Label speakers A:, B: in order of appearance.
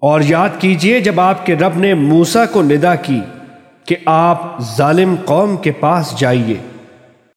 A: اور یاد کیجیے جب آپ کے رب نے موسا کو ندا کی کہ آپ ظالم قوم کے پاس جائیے۔